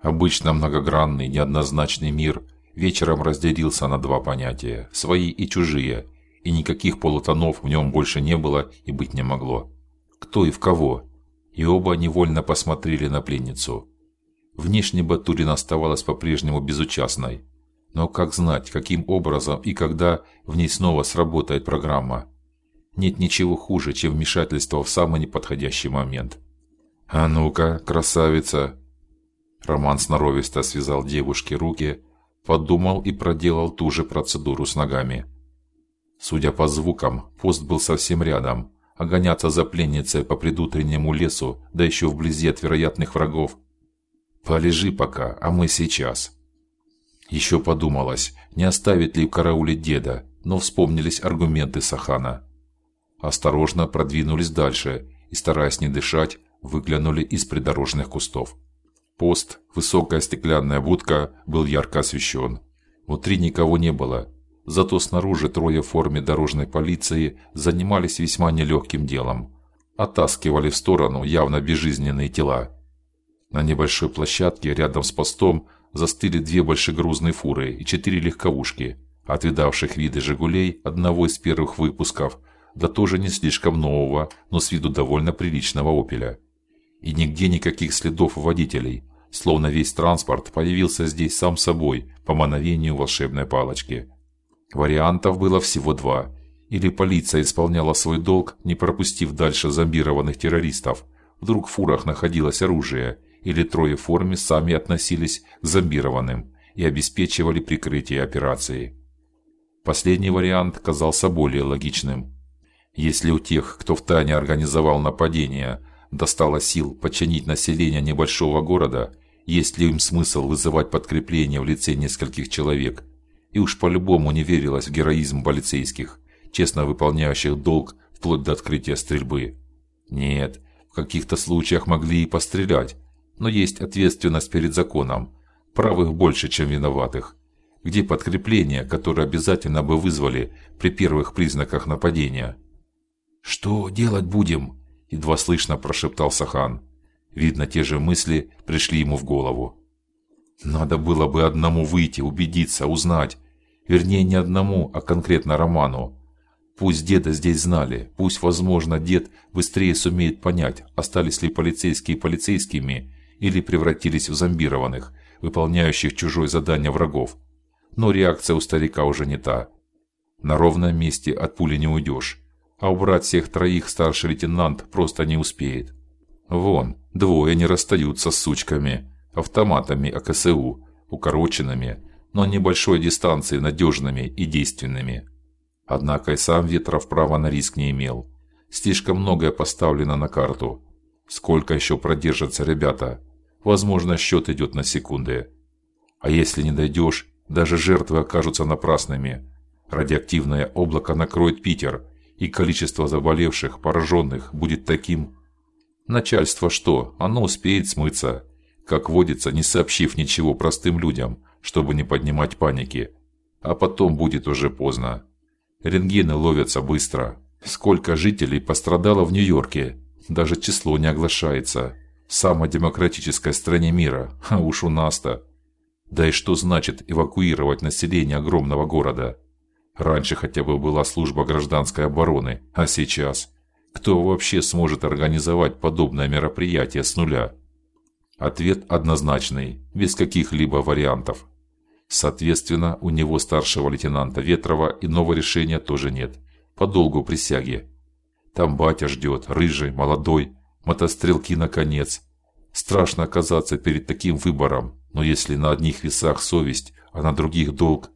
Обычно многогранный, неоднозначный мир вечером разделился на два понятия: свои и чужие, и никаких полутонов в нем больше не было и быть не могло. Кто и в кого? И оба невольно посмотрели на пленницу. Внешне Батурина оставалась по-прежнему безучастной, но как знать, каким образом и когда в ней снова сработает программа? Нет ничего хуже, чем вмешательство в самый неподходящий момент. А ну-ка, красавица! Роман сноровисто связал девушке руки, подумал и проделал ту же процедуру с ногами. Судя по звукам, пост был совсем рядом, а гоняться за пленницей по предутреннему лесу, да еще вблизи от вероятных врагов. Полежи пока, а мы сейчас. Еще подумалось, не оставить ли в карауле деда, но вспомнились аргументы Сахана. Осторожно продвинулись дальше и, стараясь не дышать, выглянули из придорожных кустов. Пост, высокая стеклянная будка, был ярко освещен. Внутри никого не было, зато снаружи трое в форме дорожной полиции занимались весьма нелегким делом. Оттаскивали в сторону явно безжизненные тела. На небольшой площадке рядом с постом застыли две большегрузные фуры и четыре легковушки, отвидавших виды Жигулей одного из первых выпусков, да тоже не слишком нового, но с виду довольно приличного Опеля. И нигде никаких следов водителей, словно весь транспорт появился здесь сам собой по мановению волшебной палочки. Вариантов было всего два: или полиция исполняла свой долг, не пропустив дальше зомбированных террористов. Вдруг в фурах находилось оружие, или трое в форме сами относились к зомбированным и обеспечивали прикрытие операции. Последний вариант казался более логичным. Если у тех, кто в тайне организовал нападение, достало сил подчинить население небольшого города, есть ли им смысл вызывать подкрепление в лице нескольких человек? И уж по-любому не верилось в героизм полицейских, честно выполняющих долг вплоть до открытия стрельбы. Нет, в каких-то случаях могли и пострелять, но есть ответственность перед законом. Правых больше, чем виноватых. Где подкрепление, которое обязательно бы вызвали при первых признаках нападения? Что делать будем? едва слышно прошептал Сахан. Видно, те же мысли пришли ему в голову. Надо было бы одному выйти, убедиться, узнать, вернее, не одному, а конкретно Роману. Пусть деда здесь знали, пусть, возможно, дед быстрее сумеет понять, остались ли полицейские полицейскими или превратились в зомбированных, выполняющих чужое задание врагов. Но реакция у старика уже не та. На ровном месте от пули не уйдешь, а убрать всех троих старший лейтенант просто не успеет. Вон, двое не расстаются с сучками, автоматами АКСУ, укороченными, но небольшой дистанции надежными и действенными. Однако и сам Ветров права на риск не имел. Слишком многое поставлено на карту. Сколько еще продержатся ребята? Возможно, счет идет на секунды. А если не дойдешь, даже жертвы окажутся напрасными. Радиоактивное облако накроет Питер, и количество заболевших, пораженных будет таким. Начальство что? Оно успеет смыться, как водится, не сообщив ничего простым людям, чтобы не поднимать паники. А потом будет уже поздно. Рентгены ловятся быстро. Сколько жителей пострадало в Нью-Йорке? Даже число не оглашается самой демократической стране мира, а уж у нас-то. Да и что значит эвакуировать население огромного города? Раньше хотя бы была служба гражданской обороны, а сейчас кто вообще сможет организовать подобное мероприятие с нуля? Ответ однозначный, без каких-либо вариантов. Соответственно, у него старшего лейтенанта Ветрова иного решения тоже нет. По долгу присяги. Там батя ждет, рыжий, молодой, мотострелки наконец. Страшно оказаться перед таким выбором, но если на одних весах совесть, а на других долг.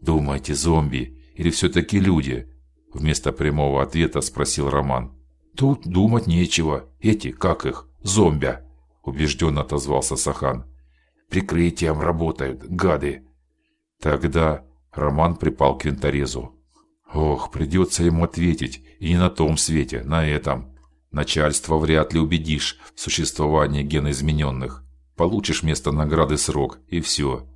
Думаете, зомби или все таки люди? Вместо прямого ответа спросил Роман. Тут думать нечего. Эти, как их, зомби, убежденно отозвался Сахан. Прикрытием работают, гады. Тогда Роман припал к винторезу. Ох, придется ему ответить, и не на том свете, на этом. Начальство вряд ли убедишь в существовании геноизмененных. Получишь вместо награды срок и все.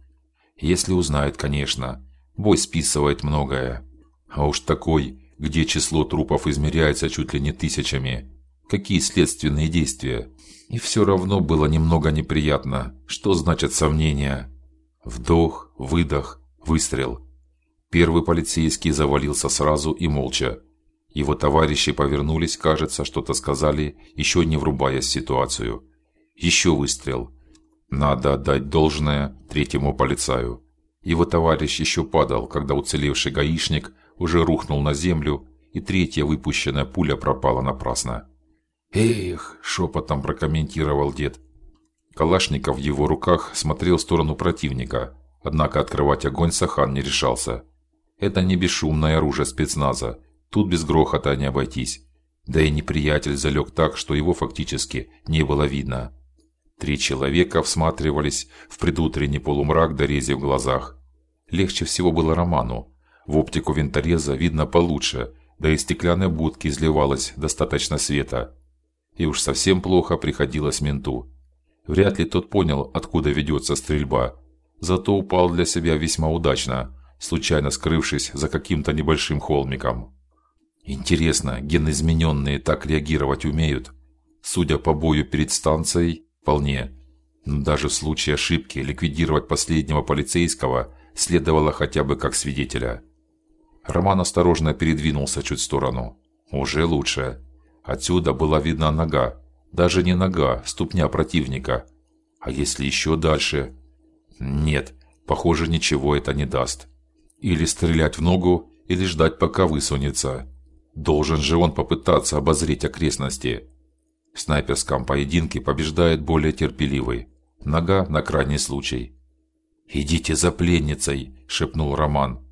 Если узнают, конечно. Бой списывает многое. А уж такой, где число трупов измеряется чуть ли не тысячами. Какие следственные действия? И все равно было немного неприятно. Что значит сомнения? Вдох, выдох, выстрел. Первый полицейский завалился сразу и молча. Его товарищи повернулись, кажется, что-то сказали, еще не врубаясь в ситуацию. Еще выстрел. Надо отдать должное третьему полицаю. Его товарищ еще падал, когда уцелевший гаишник уже рухнул на землю, и третья выпущенная пуля пропала напрасно. Эх, шепотом прокомментировал дед. Калашников в его руках смотрел в сторону противника, однако открывать огонь Сахан не решался. Это не бесшумное оружие спецназа, тут без грохота не обойтись. Да и неприятель залег так, что его фактически не было видно. Три человека всматривались в предутренний полумрак до рези в глазах. Легче всего было Роману. В оптику винтореза видно получше, да и стеклянной будки изливалось достаточно света. И уж совсем плохо приходилось менту. Вряд ли тот понял, откуда ведется стрельба. Зато упал для себя весьма удачно случайно скрывшись за каким-то небольшим холмиком. Интересно, геноизмененные так реагировать умеют? Судя по бою перед станцией, вполне. Но даже в случае ошибки ликвидировать последнего полицейского следовало хотя бы как свидетеля. Роман осторожно передвинулся чуть в сторону. Уже лучше. Отсюда была видна нога, даже не нога, ступня противника. А если еще дальше? Нет, похоже, ничего это не даст. Или стрелять в ногу, или ждать, пока высунется. Должен же он попытаться обозреть окрестности. В снайперском поединке побеждает более терпеливый. Нога на крайний случай. Идите за пленницей, шепнул Роман.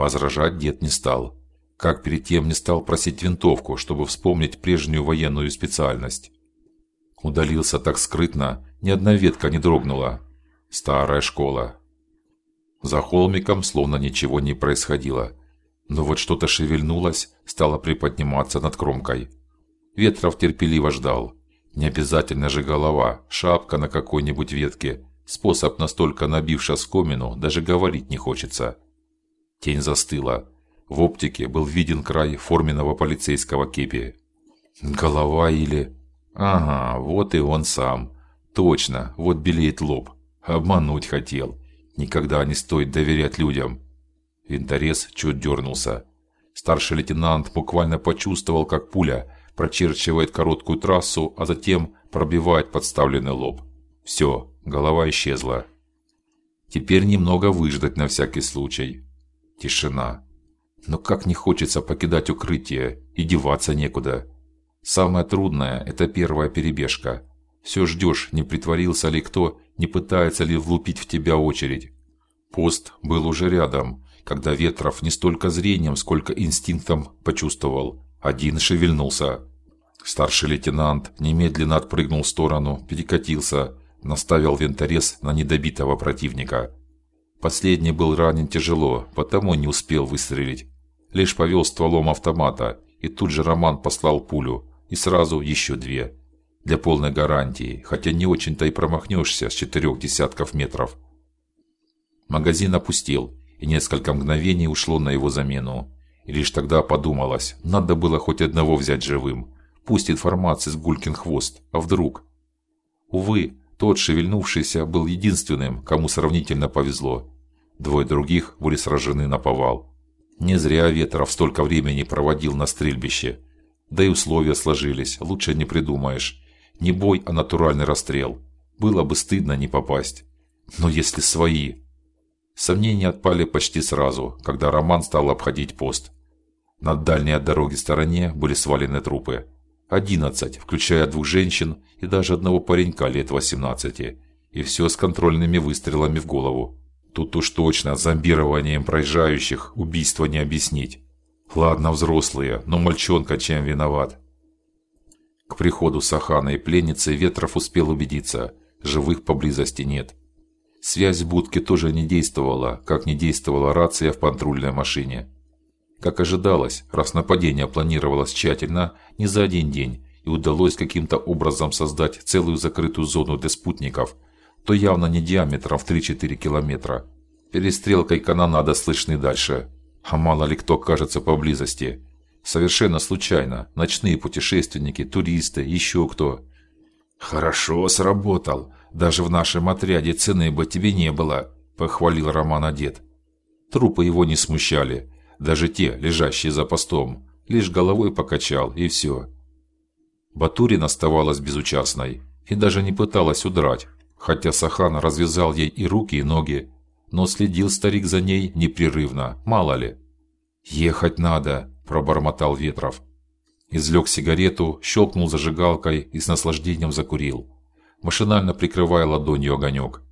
Возражать дед не стал, как перед тем не стал просить винтовку, чтобы вспомнить прежнюю военную специальность. Удалился так скрытно, ни одна ветка не дрогнула. Старая школа. За холмиком словно ничего не происходило, но вот что-то шевельнулось, стало приподниматься над кромкой. Ветров терпеливо ждал. Не обязательно же голова, шапка на какой-нибудь ветке. Способ настолько набивший скомину, даже говорить не хочется. Тень застыла. В оптике был виден край форменного полицейского кепи. Голова или Ага, вот и он сам. Точно, вот белеет лоб. Обмануть хотел. Никогда не стоит доверять людям. Винторез чуть дернулся. Старший лейтенант буквально почувствовал, как пуля прочерчивает короткую трассу, а затем пробивает подставленный лоб. Все, голова исчезла. Теперь немного выждать на всякий случай. Тишина. Но как не хочется покидать укрытие и деваться некуда. Самое трудное это первая перебежка. Все ждешь, не притворился ли кто, не пытается ли влупить в тебя очередь. Пост был уже рядом, когда Ветров не столько зрением, сколько инстинктом почувствовал. Один шевельнулся. Старший лейтенант немедленно отпрыгнул в сторону, перекатился, наставил винторез на недобитого противника. Последний был ранен тяжело, потому не успел выстрелить. Лишь повел стволом автомата, и тут же Роман послал пулю, и сразу еще две для полной гарантии, хотя не очень-то и промахнешься с четырех десятков метров. Магазин опустел, и несколько мгновений ушло на его замену. И лишь тогда подумалось, надо было хоть одного взять живым. Пусть информация с Гулькин хвост, а вдруг? Увы, тот шевельнувшийся был единственным, кому сравнительно повезло. Двое других были сражены на повал. Не зря Ветров столько времени проводил на стрельбище. Да и условия сложились, лучше не придумаешь. Не бой, а натуральный расстрел. Было бы стыдно не попасть. Но если свои. Сомнения отпали почти сразу, когда Роман стал обходить пост. На дальней от дороги стороне были свалены трупы. Одиннадцать, включая двух женщин и даже одного паренька лет восемнадцати, и все с контрольными выстрелами в голову. Тут уж точно зомбированием проезжающих убийство не объяснить. Ладно, взрослые, но мальчонка чем виноват? К приходу Сахана и пленницы Ветров успел убедиться, живых поблизости нет. Связь в будке тоже не действовала, как не действовала рация в патрульной машине. Как ожидалось, раз нападение планировалось тщательно, не за один день, и удалось каким-то образом создать целую закрытую зону для спутников, то явно не диаметром в 3-4 километра. Перестрелка и канонада слышны дальше. А мало ли кто кажется поблизости. Совершенно случайно. Ночные путешественники, туристы, еще кто. Хорошо сработал. Даже в нашем отряде цены бы тебе не было, похвалил Роман дед. Трупы его не смущали, даже те, лежащие за постом, лишь головой покачал и все. Батурин оставалась безучастной и даже не пыталась удрать, хотя Сахан развязал ей и руки, и ноги, но следил старик за ней непрерывно, мало ли. Ехать надо, пробормотал Ветров. Излег сигарету, щелкнул зажигалкой и с наслаждением закурил, машинально прикрывая ладонью огонек.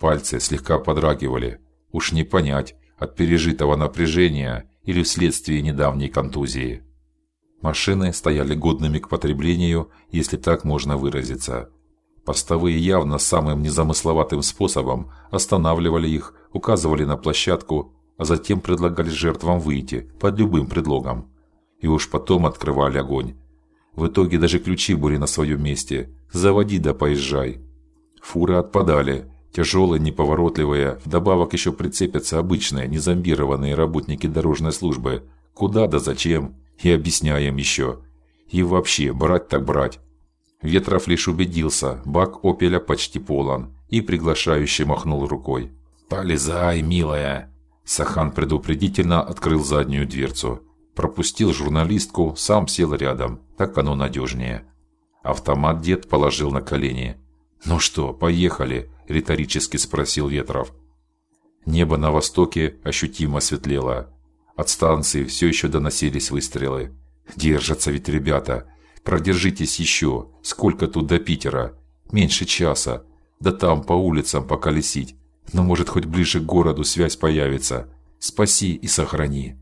Пальцы слегка подрагивали. Уж не понять, от пережитого напряжения или вследствие недавней контузии. Машины стояли годными к потреблению, если так можно выразиться. Постовые явно самым незамысловатым способом останавливали их, указывали на площадку, а затем предлагали жертвам выйти под любым предлогом. И уж потом открывали огонь. В итоге даже ключи были на своем месте. Заводи да поезжай. Фуры отпадали, тяжелые, неповоротливые, вдобавок еще прицепятся обычные, незомбированные работники дорожной службы. Куда да зачем? И объясняем еще. И вообще, брать так брать. Ветров лишь убедился, бак Опеля почти полон, и приглашающе махнул рукой. «Полезай, милая!» Сахан предупредительно открыл заднюю дверцу. Пропустил журналистку, сам сел рядом. Так оно надежнее. Автомат дед положил на колени. «Ну что, поехали?» – риторически спросил Ветров. Небо на востоке ощутимо светлело. От станции все еще доносились выстрелы. Держатся ведь ребята. Продержитесь еще. Сколько тут до Питера? Меньше часа. Да там по улицам поколесить. Но может хоть ближе к городу связь появится. Спаси и сохрани.